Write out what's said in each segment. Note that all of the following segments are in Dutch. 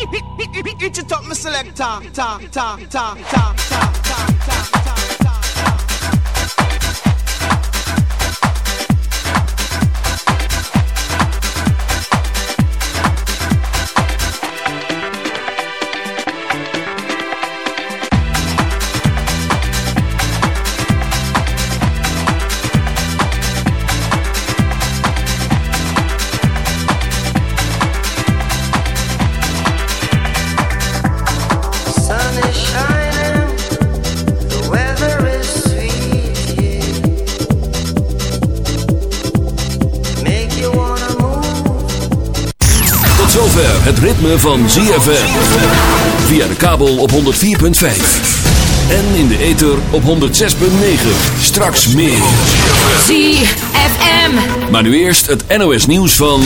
Eat it up, my selector. Ta, ta, ta, ta, ta, ta, ta, ta. Van ZFM. Via de kabel op 104.5. En in de ether op 106.9. Straks meer. ZFM. Maar nu eerst het NOS nieuws van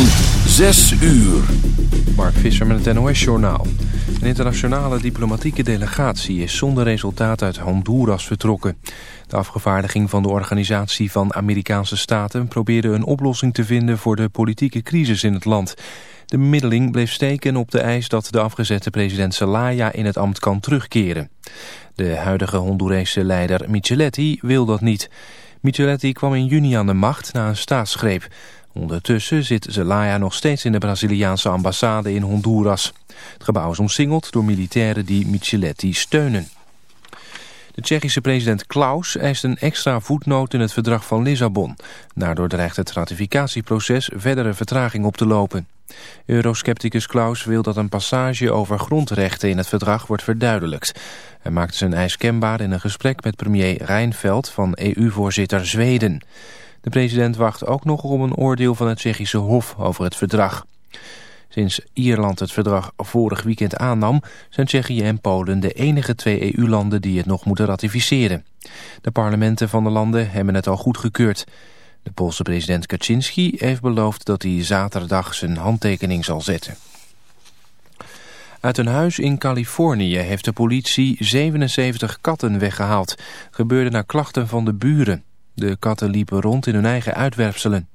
6 uur. Mark Visser met het NOS-journaal. Een internationale diplomatieke delegatie is zonder resultaat uit Honduras vertrokken. De afgevaardiging van de Organisatie van Amerikaanse Staten probeerde een oplossing te vinden voor de politieke crisis in het land. De bemiddeling bleef steken op de eis dat de afgezette president Zelaya in het ambt kan terugkeren. De huidige Hondurese leider Micheletti wil dat niet. Micheletti kwam in juni aan de macht na een staatsgreep. Ondertussen zit Zelaya nog steeds in de Braziliaanse ambassade in Honduras. Het gebouw is omsingeld door militairen die Micheletti steunen. De Tsjechische president Klaus eist een extra voetnoot in het verdrag van Lissabon. Daardoor dreigt het ratificatieproces verdere vertraging op te lopen. Euroscepticus Klaus wil dat een passage over grondrechten in het verdrag wordt verduidelijkt. Hij maakte zijn eis kenbaar in een gesprek met premier Reinfeldt van EU-voorzitter Zweden. De president wacht ook nog op een oordeel van het Tsjechische Hof over het verdrag. Sinds Ierland het verdrag vorig weekend aannam... zijn Tsjechië en Polen de enige twee EU-landen die het nog moeten ratificeren. De parlementen van de landen hebben het al goedgekeurd. De Poolse president Kaczynski heeft beloofd dat hij zaterdag zijn handtekening zal zetten. Uit een huis in Californië heeft de politie 77 katten weggehaald. Gebeurde naar klachten van de buren. De katten liepen rond in hun eigen uitwerpselen.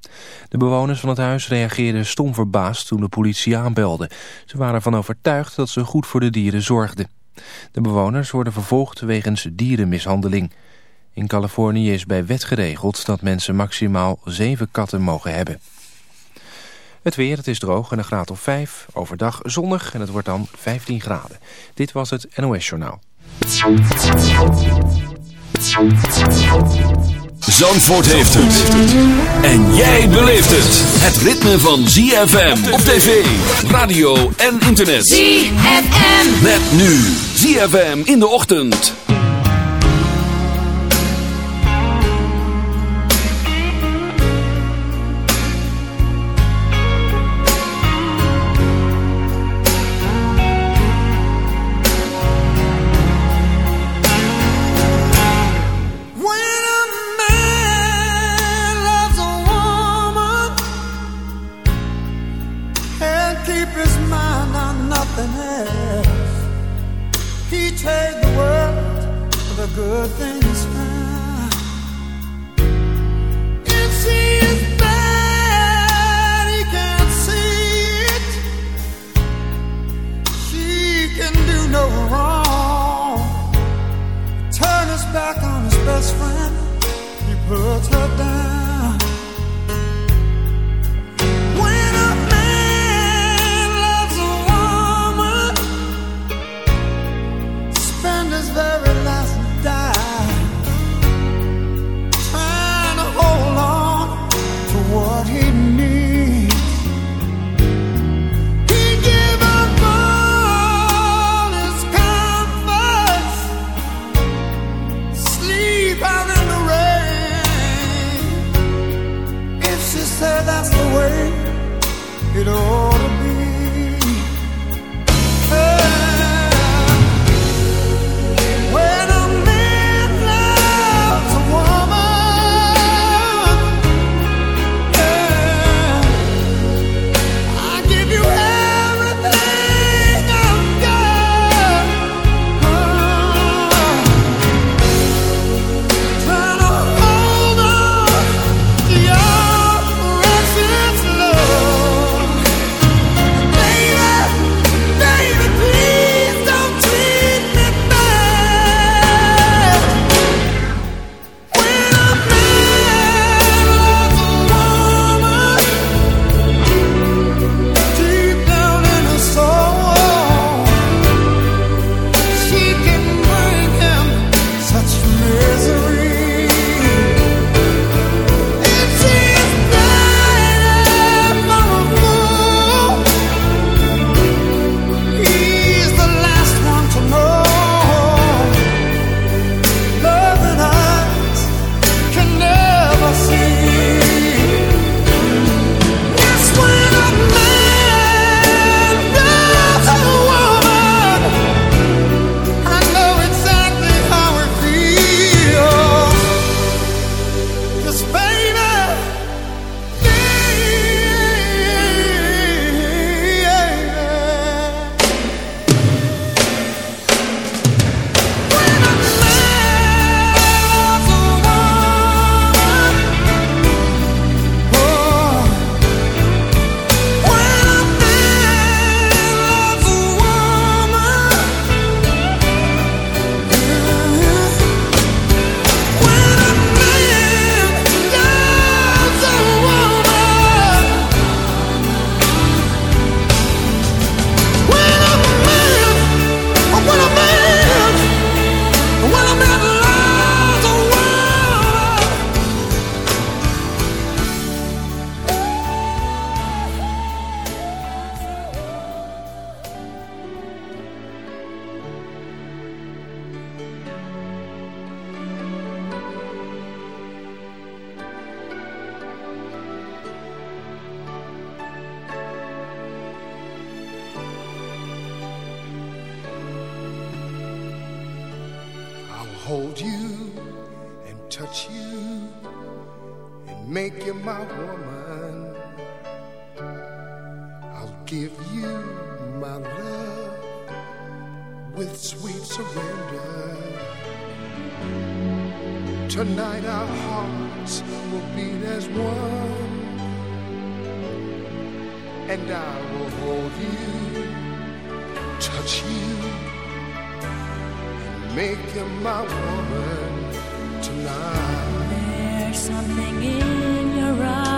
De bewoners van het huis reageerden stom verbaasd toen de politie aanbelde. Ze waren ervan overtuigd dat ze goed voor de dieren zorgden. De bewoners worden vervolgd wegens dierenmishandeling. In Californië is bij wet geregeld dat mensen maximaal zeven katten mogen hebben. Het weer, het is droog en een graad of 5. Overdag zonnig en het wordt dan 15 graden. Dit was het NOS Journaal. Zandvoort heeft het. En jij beleeft het. Het ritme van ZFM op tv, radio en internet. ZFM. Met nu ZFM in de ochtend. Back on his best friend, he puts her down. touch you and make you my woman tonight. There's something in your eyes.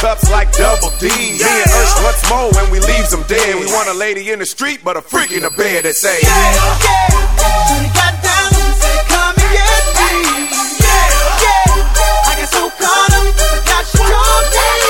cups like double D. Me and Ursh, what's more when we leaves them dead? We want a lady in the street, but a freak in the bed that say, Yeah, yeah, yeah. You got down and said, Come and get me. Yeah, yeah. I got so caught up, I got you caught me.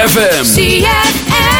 ZFM. ZFM.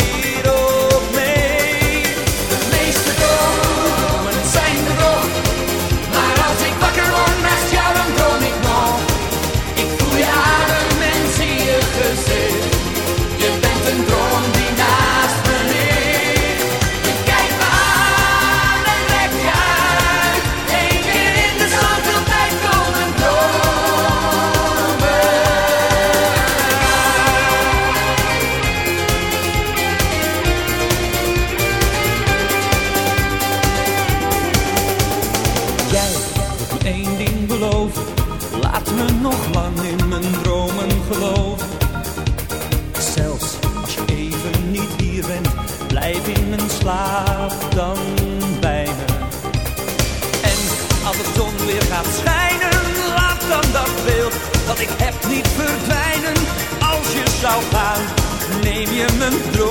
dentro.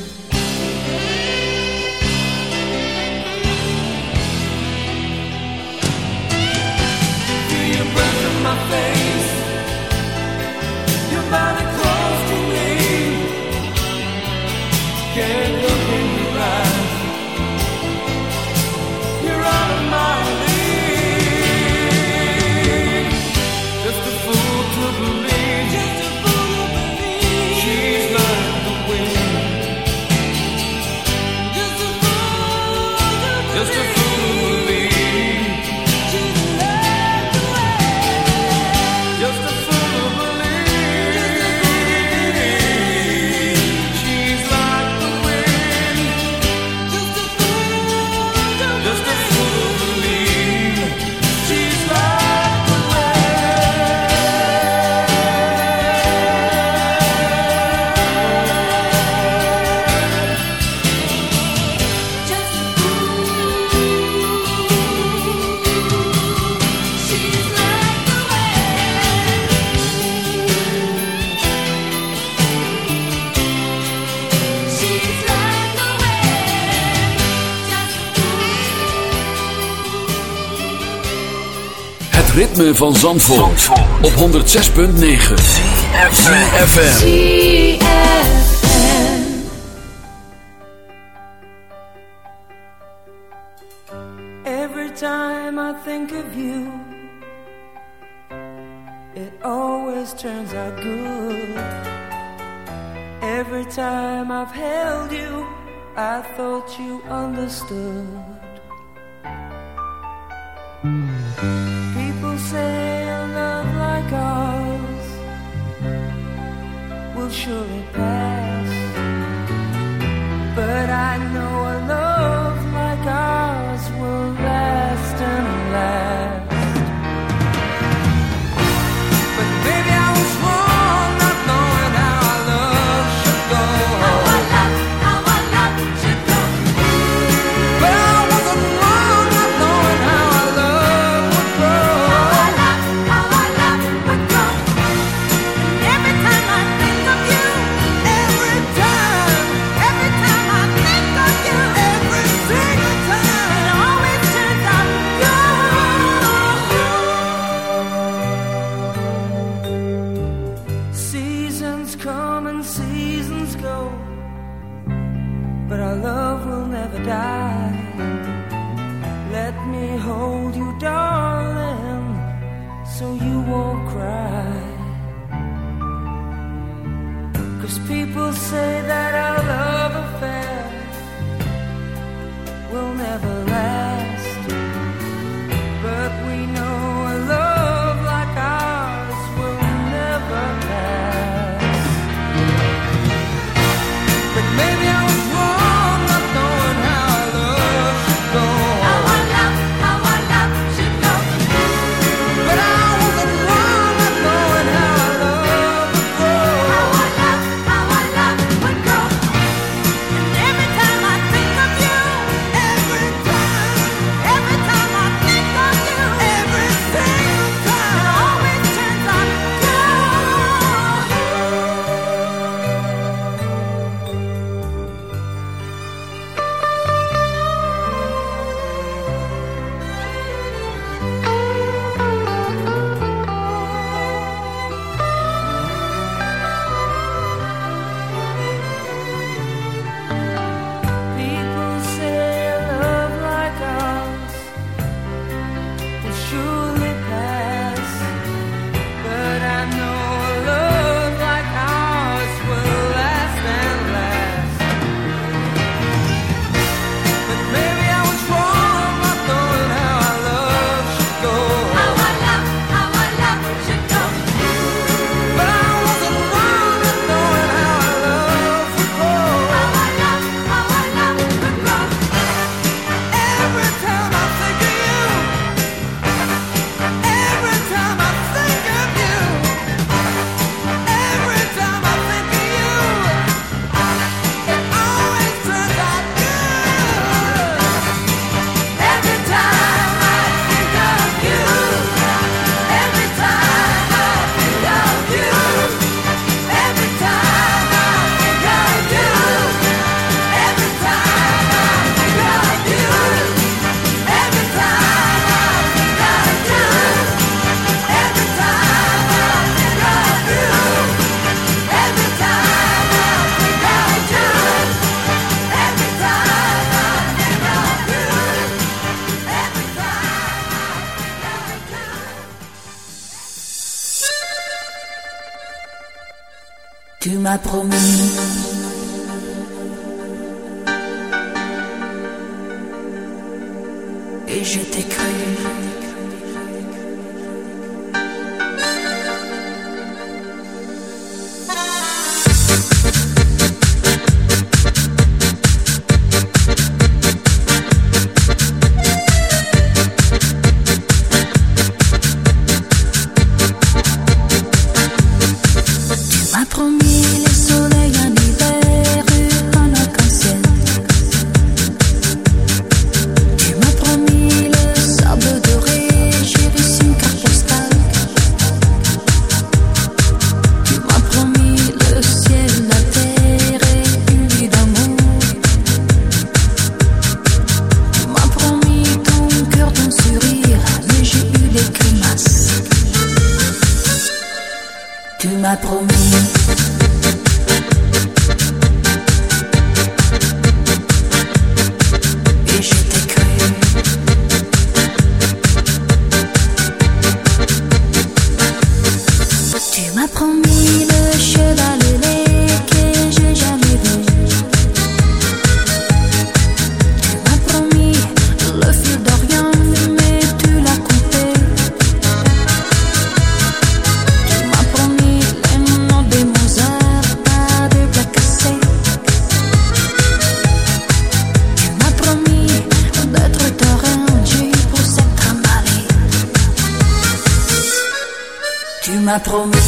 ritme van Zandvoort, op 106.9 CFFM Every time I think of you It always turns out good. Every time I've held you I thought you understood. sail love like ours will surely pass. But I know a love. people say that our love promis. trombe